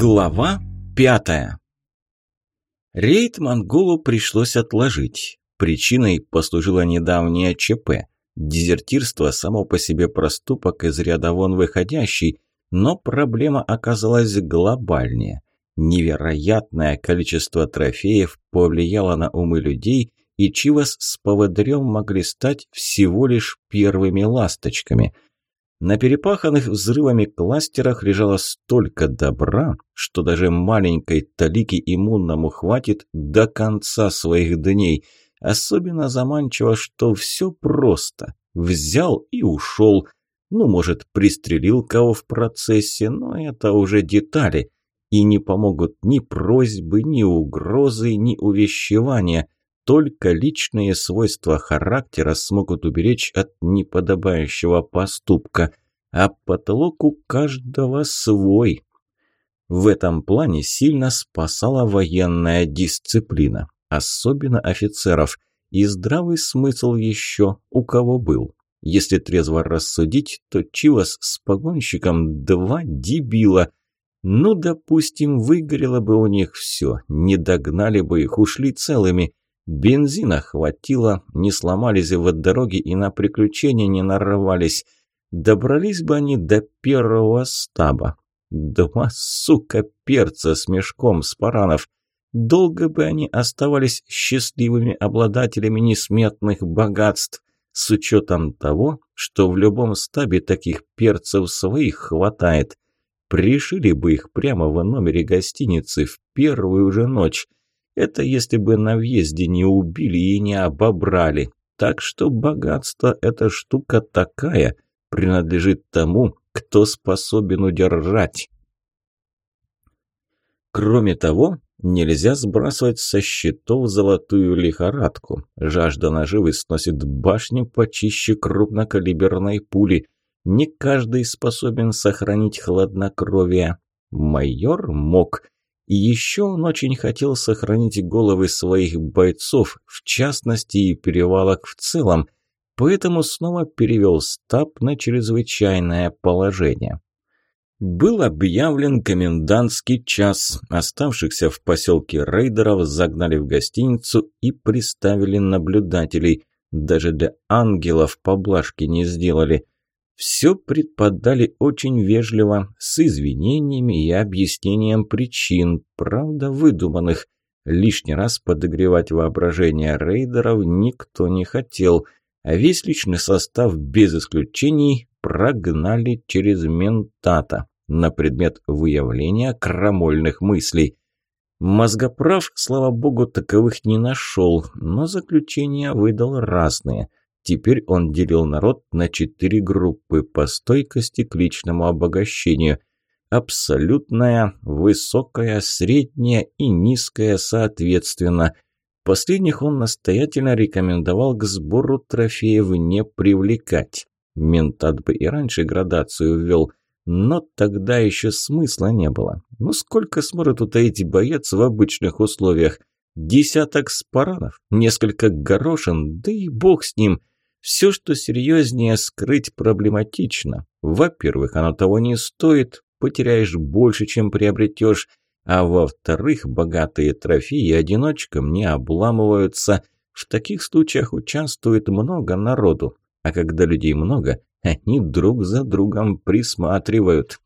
Глава пятая Рейд Монголу пришлось отложить. Причиной послужило недавнее ЧП. Дезертирство само по себе проступок из ряда вон выходящий, но проблема оказалась глобальнее. Невероятное количество трофеев повлияло на умы людей, и Чивас с поводырем могли стать всего лишь первыми ласточками – на перепаханных взрывами кластерах лежало столько добра, что даже маленькой талики иммунному хватит до конца своих дней. Особенно заманчиво, что все просто. Взял и ушел. Ну, может, пристрелил кого в процессе, но это уже детали. И не помогут ни просьбы, ни угрозы, ни увещевания. Только личные свойства характера смогут уберечь от неподобающего поступка, а потолок у каждого свой. В этом плане сильно спасала военная дисциплина, особенно офицеров, и здравый смысл еще у кого был. Если трезво рассудить, то Чивас с погонщиком два дебила. Ну, допустим, выгорело бы у них все, не догнали бы их, ушли целыми. Бензина хватило, не сломались в дороге и на приключения не нарвались. Добрались бы они до первого стаба. Два, сука, перца с мешком спаранов. Долго бы они оставались счастливыми обладателями несметных богатств, с учетом того, что в любом стабе таких перцев своих хватает. Пришили бы их прямо в номере гостиницы в первую же ночь – это если бы на въезде не убили и не обобрали. Так что богатство – эта штука такая, принадлежит тому, кто способен удержать. Кроме того, нельзя сбрасывать со счетов золотую лихорадку. Жажда наживы сносит башню почище крупнокалиберной пули. Не каждый способен сохранить хладнокровие. Майор мог – и еще он очень хотел сохранить головы своих бойцов, в частности и перевалок в целом, поэтому снова перевел стаб на чрезвычайное положение. Был объявлен комендантский час. Оставшихся в поселке рейдеров загнали в гостиницу и приставили наблюдателей. Даже для ангелов поблажки не сделали. Все предподали очень вежливо, с извинениями и объяснением причин, правда выдуманных. Лишний раз подогревать воображение рейдеров никто не хотел, а весь личный состав без исключений прогнали через ментата на предмет выявления крамольных мыслей. Мозгоправ, слава богу, таковых не нашел, но заключения выдал разные – Теперь он делил народ на четыре группы по стойкости к личному обогащению. Абсолютная, высокая, средняя и низкая соответственно. Последних он настоятельно рекомендовал к сбору трофеев не привлекать. Ментат бы и раньше градацию ввел, но тогда еще смысла не было. Ну сколько сможет утаить боец в обычных условиях? Десяток спаранов, несколько горошин, да и бог с ним – все, что серьезнее скрыть, проблематично. Во-первых, оно того не стоит, потеряешь больше, чем приобретешь. А во-вторых, богатые трофеи одиночкам не обламываются. В таких случаях участвует много народу. А когда людей много, они друг за другом присматривают.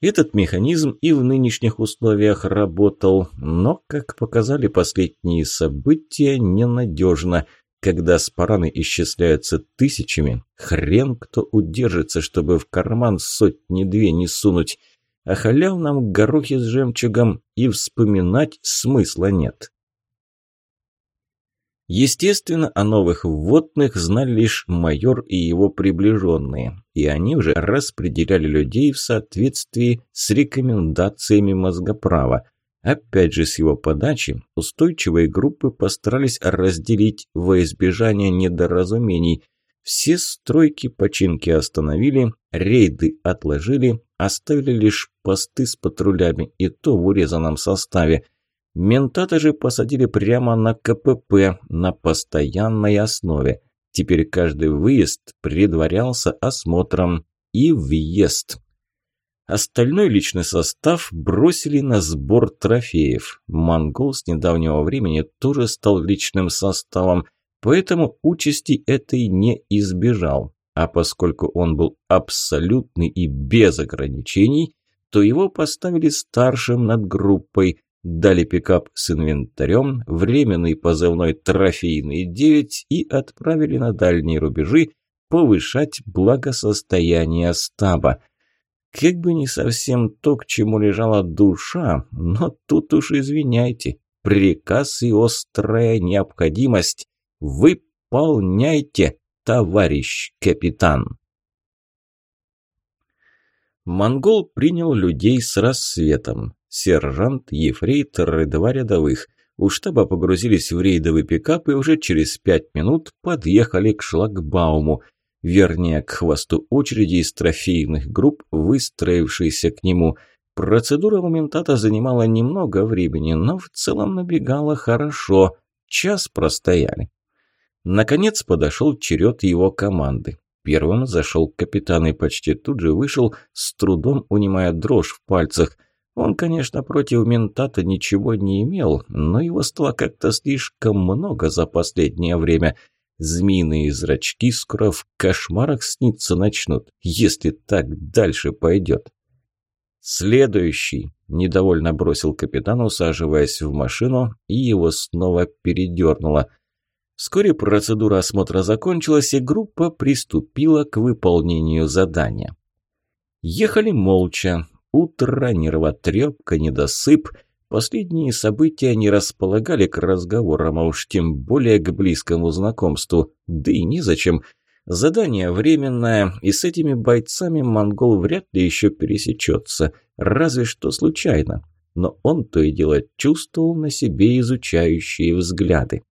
Этот механизм и в нынешних условиях работал, но, как показали последние события, ненадежно – когда спараны исчисляются тысячами, хрен кто удержится, чтобы в карман сотни-две не сунуть. О халявном горохе с жемчугом и вспоминать смысла нет. Естественно, о новых вводных знали лишь майор и его приближенные, и они уже распределяли людей в соответствии с рекомендациями мозгоправа. Опять же, с его подачи устойчивые группы постарались разделить во избежание недоразумений. Все стройки починки остановили, рейды отложили, оставили лишь посты с патрулями, и то в урезанном составе. Ментата же посадили прямо на КПП на постоянной основе. Теперь каждый выезд предварялся осмотром и въезд. Остальной личный состав бросили на сбор трофеев. Монгол с недавнего времени тоже стал личным составом, поэтому участи этой не избежал. А поскольку он был абсолютный и без ограничений, то его поставили старшим над группой, дали пикап с инвентарем, временный позывной «Трофейный 9» и отправили на дальние рубежи повышать благосостояние стаба – как бы не совсем то, к чему лежала душа, но тут уж извиняйте. Приказ и острая необходимость. Выполняйте, товарищ капитан. Монгол принял людей с рассветом. Сержант, ефрейтор и два рядовых. У штаба погрузились в рейдовый пикап и уже через пять минут подъехали к шлагбауму – вернее, к хвосту очереди из трофейных групп, выстроившейся к нему. Процедура моментата занимала немного времени, но в целом набегала хорошо. Час простояли. Наконец подошел черед его команды. Первым зашел капитан и почти тут же вышел, с трудом унимая дрожь в пальцах. Он, конечно, против ментата ничего не имел, но его стало как-то слишком много за последнее время – Змеиные зрачки скоро в кошмарах сниться начнут, если так дальше пойдет. «Следующий», – недовольно бросил капитан, усаживаясь в машину, и его снова передернуло. Вскоре процедура осмотра закончилась, и группа приступила к выполнению задания. Ехали молча. Утро, нервотрепка, недосып – Последние события не располагали к разговорам, а уж тем более к близкому знакомству. Да и незачем. Задание временное, и с этими бойцами монгол вряд ли еще пересечется, разве что случайно. Но он то и дело чувствовал на себе изучающие взгляды.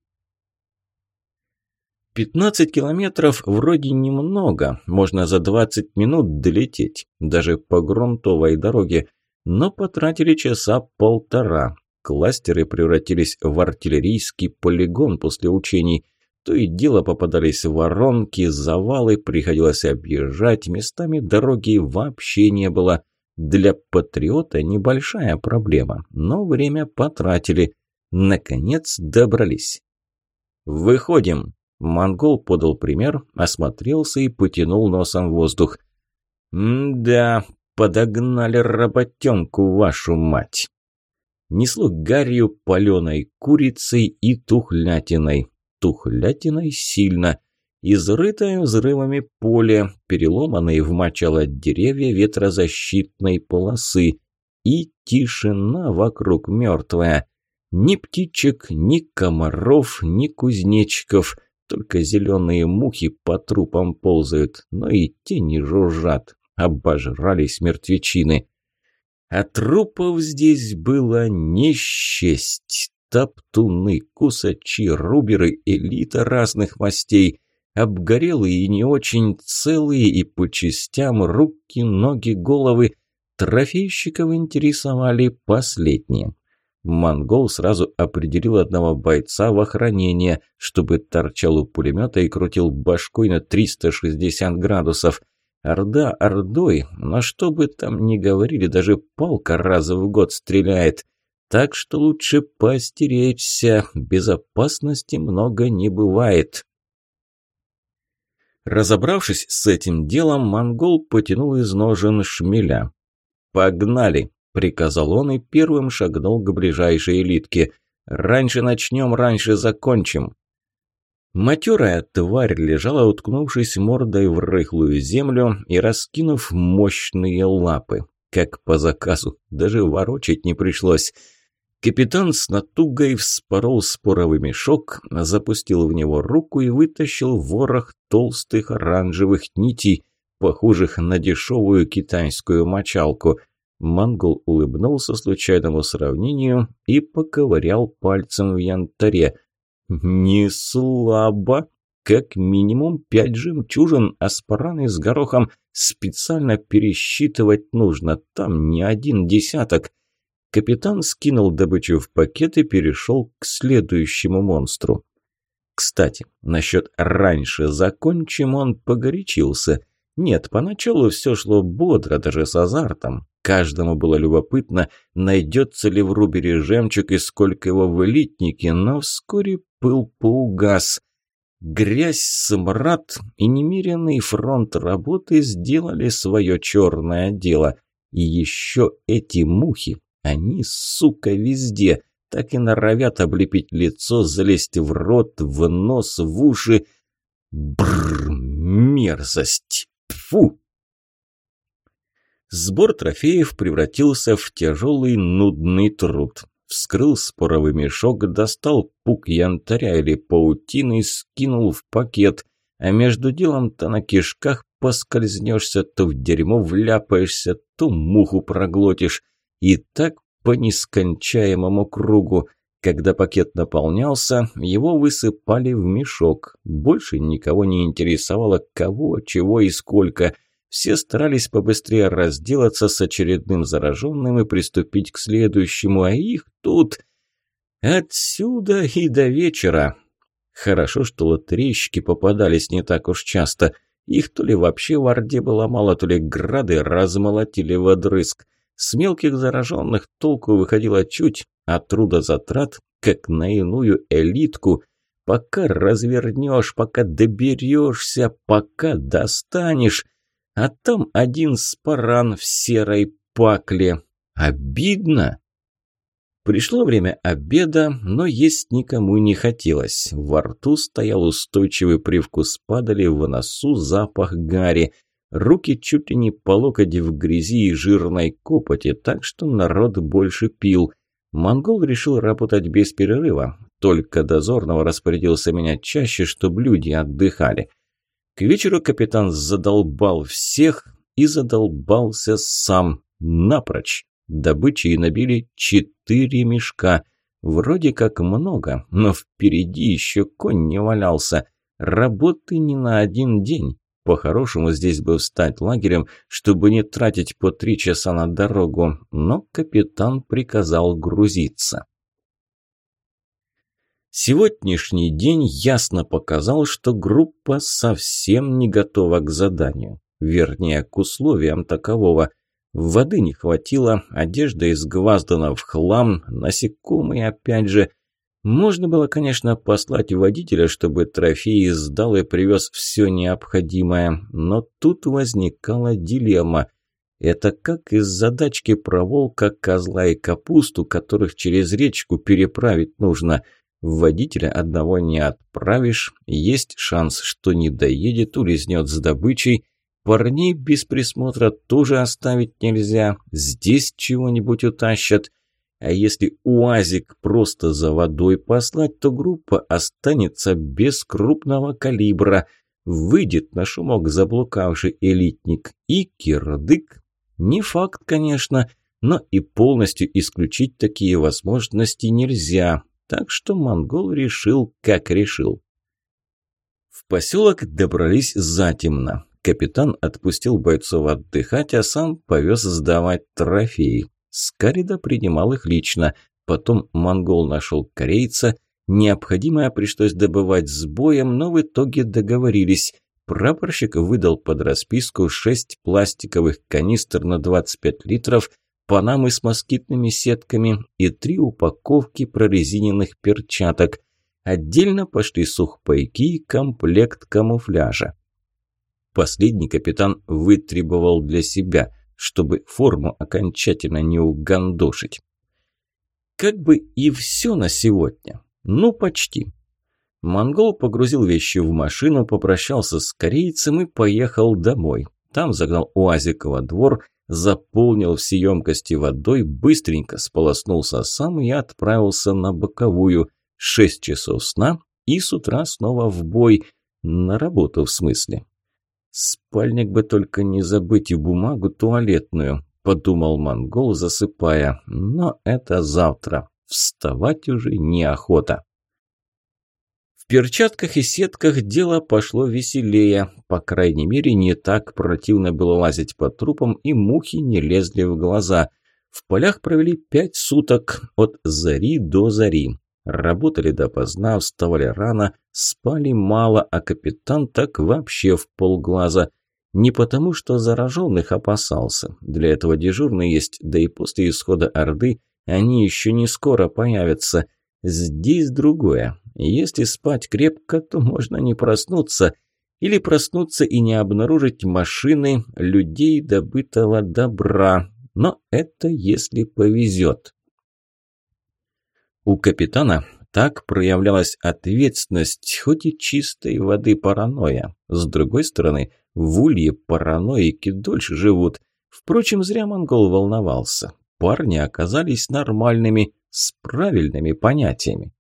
15 километров вроде немного, можно за 20 минут долететь, даже по грунтовой дороге – но потратили часа полтора. Кластеры превратились в артиллерийский полигон после учений. То и дело попадались воронки, завалы, приходилось объезжать, местами дороги вообще не было. Для патриота небольшая проблема, но время потратили. Наконец добрались. «Выходим!» Монгол подал пример, осмотрелся и потянул носом воздух. «Да, Подогнали работенку, вашу мать!» Несло гарью, паленой курицей и тухлятиной. Тухлятиной сильно. Изрытое взрывами поле, переломанные в мочало деревья ветрозащитной полосы. И тишина вокруг мертвая. Ни птичек, ни комаров, ни кузнечиков. Только зеленые мухи по трупам ползают, но и те не жужжат обожрались мертвечины. А трупов здесь было не счесть. Топтуны, кусачи, руберы, элита разных мастей, обгорелые и не очень целые, и по частям руки, ноги, головы. Трофейщиков интересовали последние. Монгол сразу определил одного бойца в охранение, чтобы торчал у пулемета и крутил башкой на 360 градусов – Орда ордой, но что бы там ни говорили, даже палка раз в год стреляет. Так что лучше постеречься, безопасности много не бывает. Разобравшись с этим делом, монгол потянул из ножен шмеля. «Погнали!» – приказал он и первым шагнул к ближайшей элитке. «Раньше начнем, раньше закончим!» Матерая тварь лежала, уткнувшись мордой в рыхлую землю и раскинув мощные лапы. Как по заказу, даже ворочать не пришлось. Капитан с натугой вспорол споровый мешок, запустил в него руку и вытащил ворох толстых оранжевых нитей, похожих на дешевую китайскую мочалку. Монгол улыбнулся случайному сравнению и поковырял пальцем в янтаре. «Не слабо. Как минимум пять жемчужин, а спараны с горохом специально пересчитывать нужно. Там не один десяток». Капитан скинул добычу в пакет и перешел к следующему монстру. Кстати, насчет «раньше закончим» он погорячился. Нет, поначалу все шло бодро, даже с азартом. Каждому было любопытно, найдется ли в Рубере жемчуг и сколько его в элитнике, но вскоре пыл поугас. Грязь, смрад и немеренный фронт работы сделали свое черное дело. И еще эти мухи, они, сука, везде, так и норовят облепить лицо, залезть в рот, в нос, в уши. Бррр, мерзость! Фу! Сбор трофеев превратился в тяжелый нудный труд. Вскрыл споровый мешок, достал пук янтаря или паутины, скинул в пакет, а между делом то на кишках поскользнешься, то в дерьмо вляпаешься, то муху проглотишь. И так по нескончаемому кругу. Когда пакет наполнялся, его высыпали в мешок. Больше никого не интересовало, кого, чего и сколько. Все старались побыстрее разделаться с очередным зараженным и приступить к следующему, а их тут... Отсюда и до вечера. Хорошо, что лотерейщики попадались не так уж часто. Их то ли вообще в Орде было мало, то ли грады размолотили в одрызг. С мелких зараженных толку выходило чуть, а трудозатрат, как на иную элитку. Пока развернешь, пока доберешься, пока достанешь. А там один спаран в серой пакле. Обидно. Пришло время обеда, но есть никому не хотелось. Во рту стоял устойчивый привкус падали, в носу запах гари. Руки чуть ли не по локоть в грязи и жирной копоти, так что народ больше пил. Монгол решил работать без перерыва. Только дозорного распорядился менять чаще, чтобы люди отдыхали. К вечеру капитан задолбал всех и задолбался сам напрочь. Добычи набили четыре мешка. Вроде как много, но впереди еще конь не валялся. Работы не на один день. По-хорошему здесь бы встать лагерем, чтобы не тратить по три часа на дорогу, но капитан приказал грузиться. Сегодняшний день ясно показал, что группа совсем не готова к заданию, вернее, к условиям такового. Воды не хватило, одежда изгваздана в хлам, насекомые опять же – можно было, конечно, послать водителя, чтобы трофеи сдал и привез все необходимое, но тут возникала дилемма. Это как из задачки про волка, козла и капусту, которых через речку переправить нужно. Водителя одного не отправишь, есть шанс, что не доедет, улизнет с добычей. Парней без присмотра тоже оставить нельзя, здесь чего-нибудь утащат – а если УАЗик просто за водой послать, то группа останется без крупного калибра. Выйдет на шумок заблукавший элитник и кирдык. Не факт, конечно, но и полностью исключить такие возможности нельзя. Так что монгол решил, как решил. В поселок добрались затемно. Капитан отпустил бойцов отдыхать, а сам повез сдавать трофеи. Скарида принимал их лично. Потом монгол нашел корейца. Необходимое пришлось добывать с боем, но в итоге договорились. Прапорщик выдал под расписку шесть пластиковых канистр на 25 литров, панамы с москитными сетками и три упаковки прорезиненных перчаток. Отдельно пошли сухпайки и комплект камуфляжа. Последний капитан вытребовал для себя – чтобы форму окончательно не угандошить. Как бы и все на сегодня. Ну, почти. Монгол погрузил вещи в машину, попрощался с корейцем и поехал домой. Там загнал УАЗик во двор, заполнил все емкости водой, быстренько сполоснулся сам и отправился на боковую. Шесть часов сна и с утра снова в бой. На работу в смысле. «Спальник бы только не забыть и бумагу туалетную», – подумал монгол, засыпая. «Но это завтра. Вставать уже неохота». В перчатках и сетках дело пошло веселее. По крайней мере, не так противно было лазить по трупам, и мухи не лезли в глаза. В полях провели пять суток, от зари до зари. Работали допоздна, вставали рано, спали мало, а капитан так вообще в полглаза. Не потому, что зараженных опасался. Для этого дежурный есть, да и после исхода Орды они еще не скоро появятся. Здесь другое. Если спать крепко, то можно не проснуться. Или проснуться и не обнаружить машины людей добытого добра. Но это если повезет. У капитана так проявлялась ответственность, хоть и чистой воды паранойя. С другой стороны, в улье параноики дольше живут. Впрочем, зря монгол волновался. Парни оказались нормальными, с правильными понятиями.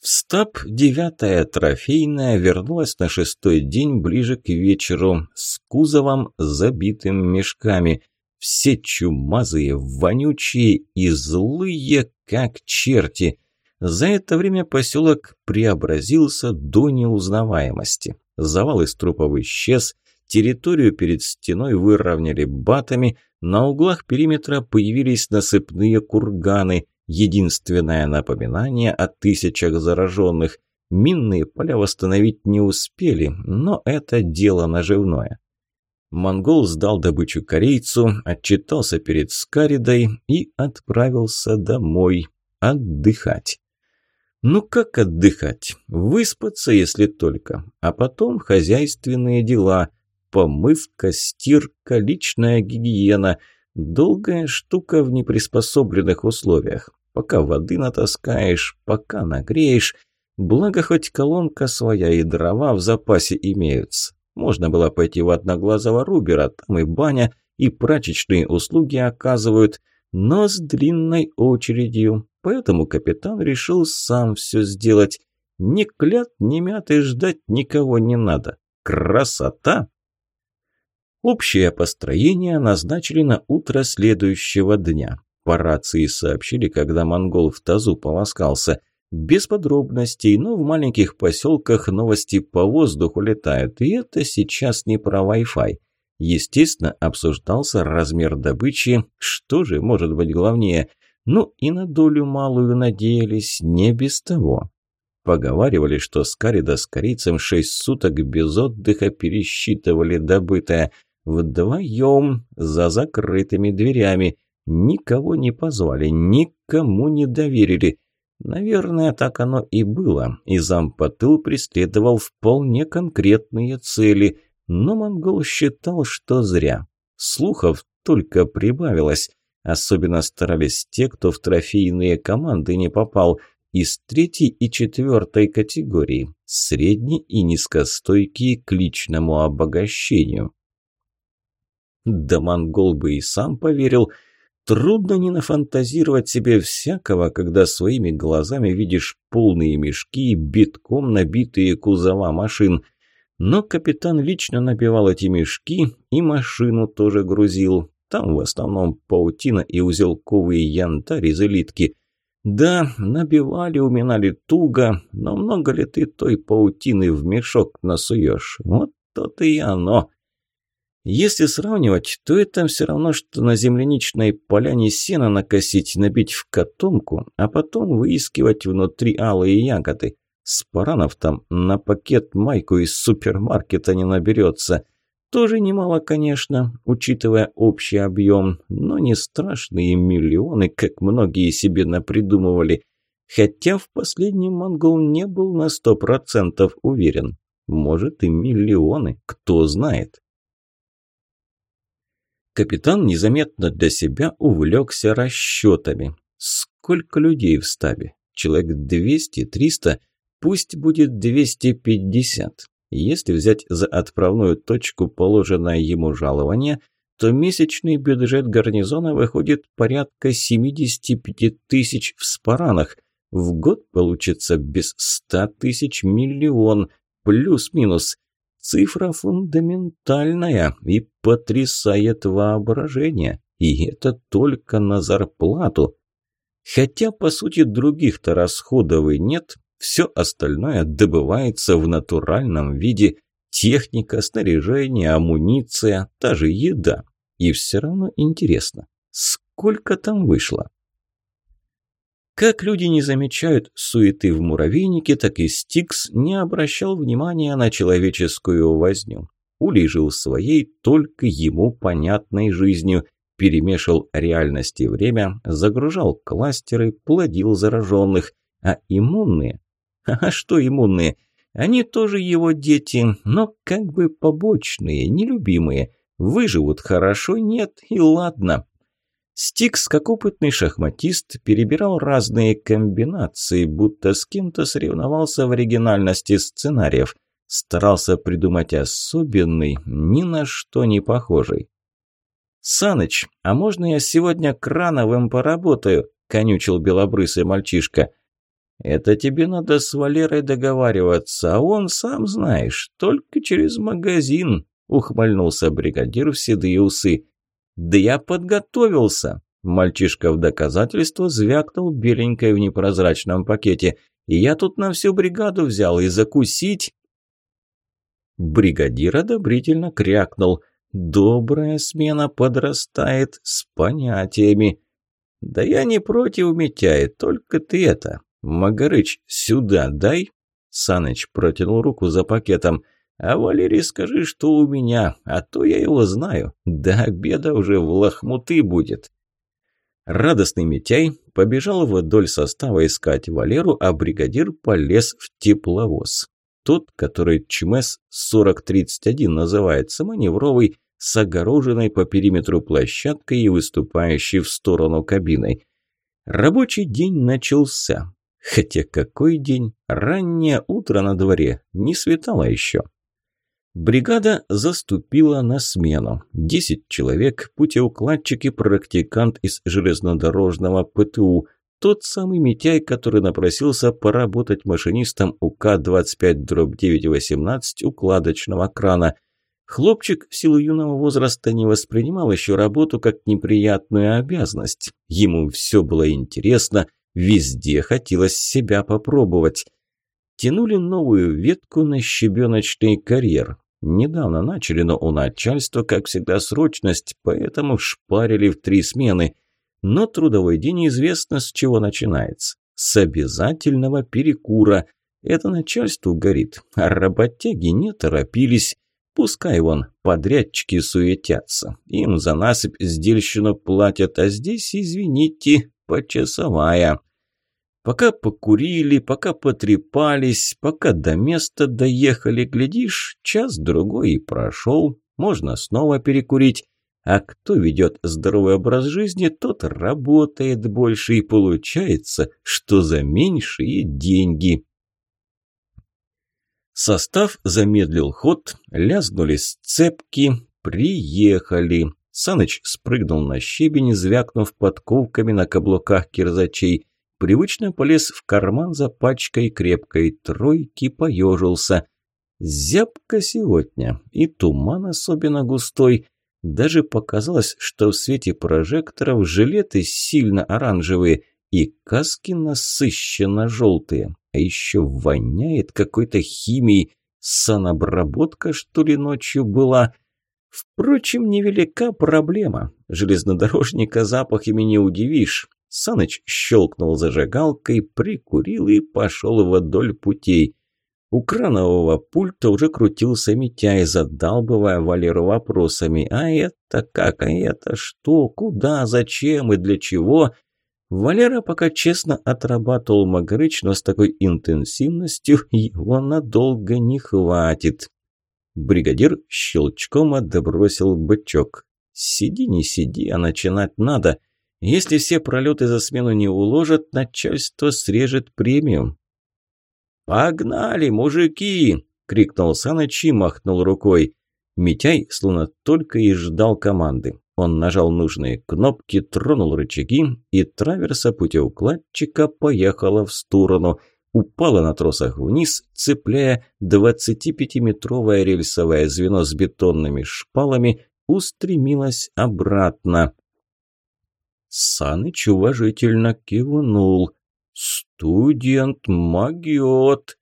В стаб девятая трофейная вернулась на шестой день ближе к вечеру с кузовом, забитым мешками. Все чумазые, вонючие и злые, как черти – за это время поселок преобразился до неузнаваемости. Завал из трупов исчез, территорию перед стеной выровняли батами, на углах периметра появились насыпные курганы, единственное напоминание о тысячах зараженных. Минные поля восстановить не успели, но это дело наживное. Монгол сдал добычу корейцу, отчитался перед Скаридой и отправился домой отдыхать. Ну как отдыхать? Выспаться, если только. А потом хозяйственные дела. Помывка, стирка, личная гигиена. Долгая штука в неприспособленных условиях. Пока воды натаскаешь, пока нагреешь. Благо хоть колонка своя и дрова в запасе имеются. Можно было пойти в Одноглазого Рубера, там и баня, и прачечные услуги оказывают, но с длинной очередью поэтому капитан решил сам все сделать. Ни клят, ни мяты ждать никого не надо. Красота! Общее построение назначили на утро следующего дня. По рации сообщили, когда монгол в тазу полоскался. Без подробностей, но в маленьких поселках новости по воздуху летают, и это сейчас не про Wi-Fi. Естественно, обсуждался размер добычи, что же может быть главнее – ну и на долю малую надеялись, не без того. Поговаривали, что Скарида с корейцем шесть суток без отдыха пересчитывали добытое. Вдвоем, за закрытыми дверями. Никого не позвали, никому не доверили. Наверное, так оно и было, и зампотыл преследовал вполне конкретные цели, но монгол считал, что зря. Слухов только прибавилось. Особенно старались те, кто в трофейные команды не попал, из третьей и четвертой категории, средне- и низкостойкие к личному обогащению. Да монгол бы и сам поверил. Трудно не нафантазировать себе всякого, когда своими глазами видишь полные мешки, битком набитые кузова машин. Но капитан лично набивал эти мешки и машину тоже грузил. Там в основном паутина и узелковые янтарь из элитки. Да, набивали, уминали туго, но много ли ты той паутины в мешок насуешь? Вот то-то и оно. Если сравнивать, то это все равно, что на земляничной поляне сена накосить, набить в котомку, а потом выискивать внутри алые ягоды. Спаранов там на пакет майку из супермаркета не наберется – тоже немало, конечно, учитывая общий объем, но не страшные миллионы, как многие себе напридумывали. Хотя в последнем монгол не был на сто процентов уверен. Может и миллионы, кто знает. Капитан незаметно для себя увлекся расчетами. Сколько людей в стабе? Человек 200-300? Пусть будет 250. Если взять за отправную точку положенное ему жалование, то месячный бюджет гарнизона выходит порядка 75 тысяч в спаранах. В год получится без 100 тысяч миллион, плюс-минус. Цифра фундаментальная и потрясает воображение. И это только на зарплату. Хотя, по сути, других-то расходов и нет, все остальное добывается в натуральном виде. Техника, снаряжение, амуниция, та же еда. И все равно интересно, сколько там вышло? Как люди не замечают суеты в муравейнике, так и Стикс не обращал внимания на человеческую возню. Улей жил своей, только ему понятной жизнью. Перемешивал реальность и время, загружал кластеры, плодил зараженных. А иммунные? А что иммунные? Они тоже его дети, но как бы побочные, нелюбимые. Выживут хорошо, нет, и ладно. Стикс, как опытный шахматист, перебирал разные комбинации, будто с кем-то соревновался в оригинальности сценариев. Старался придумать особенный, ни на что не похожий. «Саныч, а можно я сегодня крановым поработаю?» – конючил белобрысый мальчишка. «Это тебе надо с Валерой договариваться, а он, сам знаешь, только через магазин», – ухмыльнулся бригадир в седые усы. «Да я подготовился!» Мальчишка в доказательство звякнул беленькой в непрозрачном пакете. «И я тут на всю бригаду взял и закусить!» Бригадир одобрительно крякнул. «Добрая смена подрастает с понятиями!» «Да я не против, Митяй, только ты это... Магарыч, сюда дай!» Саныч протянул руку за пакетом – а Валерий скажи, что у меня, а то я его знаю. До обеда уже в лохмуты будет. Радостный Митяй побежал вдоль состава искать Валеру, а бригадир полез в тепловоз. Тот, который ЧМС 4031 называется, маневровый, с огороженной по периметру площадкой и выступающей в сторону кабиной. Рабочий день начался. Хотя какой день? Раннее утро на дворе, не светало еще. Бригада заступила на смену. Десять человек, путеукладчик и практикант из железнодорожного ПТУ. Тот самый Митяй, который напросился поработать машинистом УК-25-918 укладочного крана. Хлопчик в силу юного возраста не воспринимал еще работу как неприятную обязанность. Ему все было интересно, везде хотелось себя попробовать. Тянули новую ветку на щебеночный карьер. Недавно начали, но у начальства, как всегда, срочность, поэтому шпарили в три смены. Но трудовой день известно, с чего начинается. С обязательного перекура. Это начальству горит, а работяги не торопились. Пускай вон подрядчики суетятся. Им за насыпь сдельщину платят, а здесь, извините, почасовая. Пока покурили, пока потрепались, пока до места доехали, глядишь, час-другой и прошел, можно снова перекурить. А кто ведет здоровый образ жизни, тот работает больше и получается, что за меньшие деньги. Состав замедлил ход, лязгнули сцепки, приехали. Саныч спрыгнул на щебень, звякнув подковками на каблуках кирзачей привычно полез в карман за пачкой крепкой тройки, поежился. Зябко сегодня, и туман особенно густой. Даже показалось, что в свете прожекторов жилеты сильно оранжевые и каски насыщенно желтые. А еще воняет какой-то химией. Санобработка, что ли, ночью была? Впрочем, невелика проблема. Железнодорожника запахами не удивишь. Саныч щелкнул зажигалкой, прикурил и пошел вдоль путей. У кранового пульта уже крутился Митяй, задалбывая Валеру вопросами. «А это как? А это что? Куда? Зачем и для чего?» Валера пока честно отрабатывал Магарыч, но с такой интенсивностью его надолго не хватит. Бригадир щелчком отбросил бычок. «Сиди, не сиди, а начинать надо. Если все пролеты за смену не уложат, начальство срежет премию. «Погнали, мужики!» – крикнул Саныч и махнул рукой. Митяй словно только и ждал команды. Он нажал нужные кнопки, тронул рычаги, и траверса путеукладчика поехала в сторону. Упала на тросах вниз, цепляя 25-метровое рельсовое звено с бетонными шпалами, устремилась обратно. Саныч уважительно кивнул. «Студент магиот!»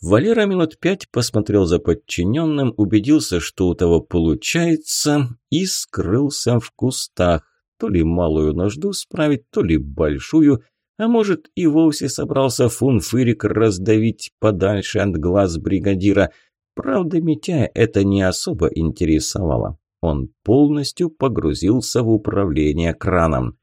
Валера минут пять посмотрел за подчиненным, убедился, что у того получается, и скрылся в кустах. То ли малую нужду справить, то ли большую, а может и вовсе собрался фунфырик раздавить подальше от глаз бригадира. Правда, Митяя это не особо интересовало. Он полностью погрузился в управление краном.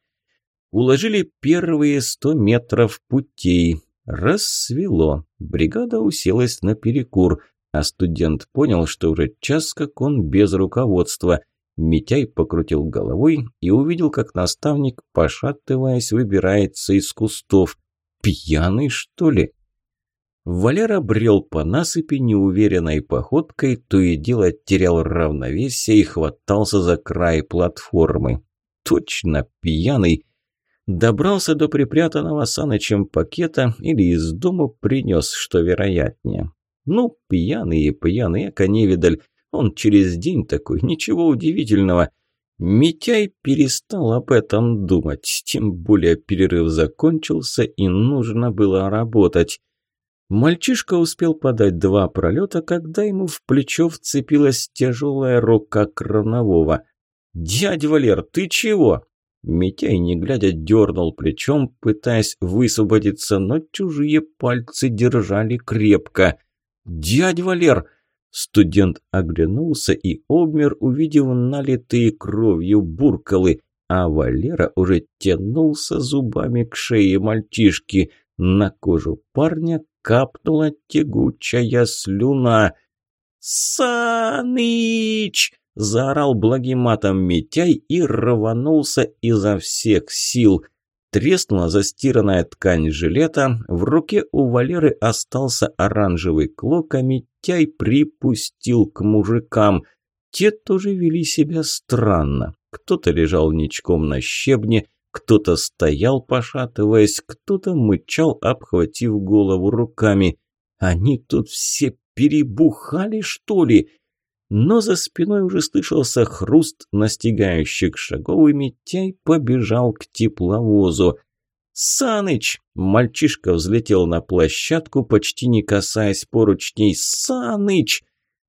Уложили первые сто метров путей. Рассвело. Бригада уселась на перекур, а студент понял, что уже час как он без руководства. Митяй покрутил головой и увидел, как наставник, пошатываясь, выбирается из кустов. «Пьяный, что ли?» Валера брел по насыпи неуверенной походкой, то и дело терял равновесие и хватался за край платформы. Точно пьяный. Добрался до припрятанного Санычем пакета или из дома принес, что вероятнее. Ну, пьяный и пьяный, эко невидаль. Он через день такой, ничего удивительного. Митяй перестал об этом думать, тем более перерыв закончился и нужно было работать. Мальчишка успел подать два пролета, когда ему в плечо вцепилась тяжелая рука Кранового. «Дядь Валер, ты чего?» Митяй, не глядя, дернул плечом, пытаясь высвободиться, но чужие пальцы держали крепко. «Дядь Валер!» Студент оглянулся и обмер, увидев налитые кровью буркалы, а Валера уже тянулся зубами к шее мальчишки. На кожу парня капнула тягучая слюна. «Саныч!» – заорал благим матом Митяй и рванулся изо всех сил. Треснула застиранная ткань жилета, в руке у Валеры остался оранжевый клок, а Митяй припустил к мужикам. Те тоже вели себя странно. Кто-то лежал ничком на щебне, кто-то стоял, пошатываясь, кто-то мычал, обхватив голову руками. Они тут все перебухали, что ли? Но за спиной уже слышался хруст настигающих шагов, и Митяй побежал к тепловозу. «Саныч!» – мальчишка взлетел на площадку, почти не касаясь поручней. «Саныч!»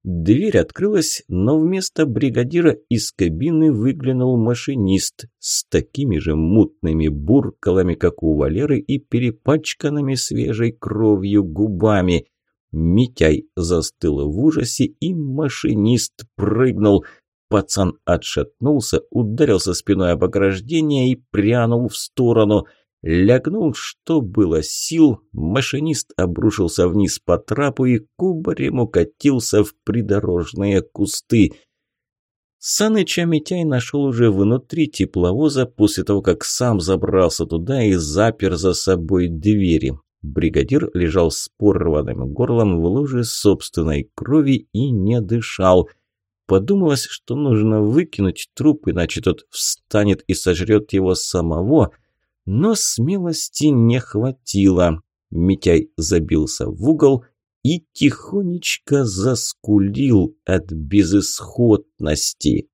Дверь открылась, но вместо бригадира из кабины выглянул машинист с такими же мутными буркалами, как у Валеры, и перепачканными свежей кровью губами. Митяй застыл в ужасе, и машинист прыгнул. Пацан отшатнулся, ударился спиной об ограждение и прянул в сторону – Лягнул, что было сил, машинист обрушился вниз по трапу и кубарем укатился в придорожные кусты. Саныча Митяй нашел уже внутри тепловоза после того, как сам забрался туда и запер за собой двери. Бригадир лежал с порванным горлом в луже собственной крови и не дышал. Подумалось, что нужно выкинуть труп, иначе тот встанет и сожрет его самого – но смелости не хватило. Митяй забился в угол и тихонечко заскулил от безысходности.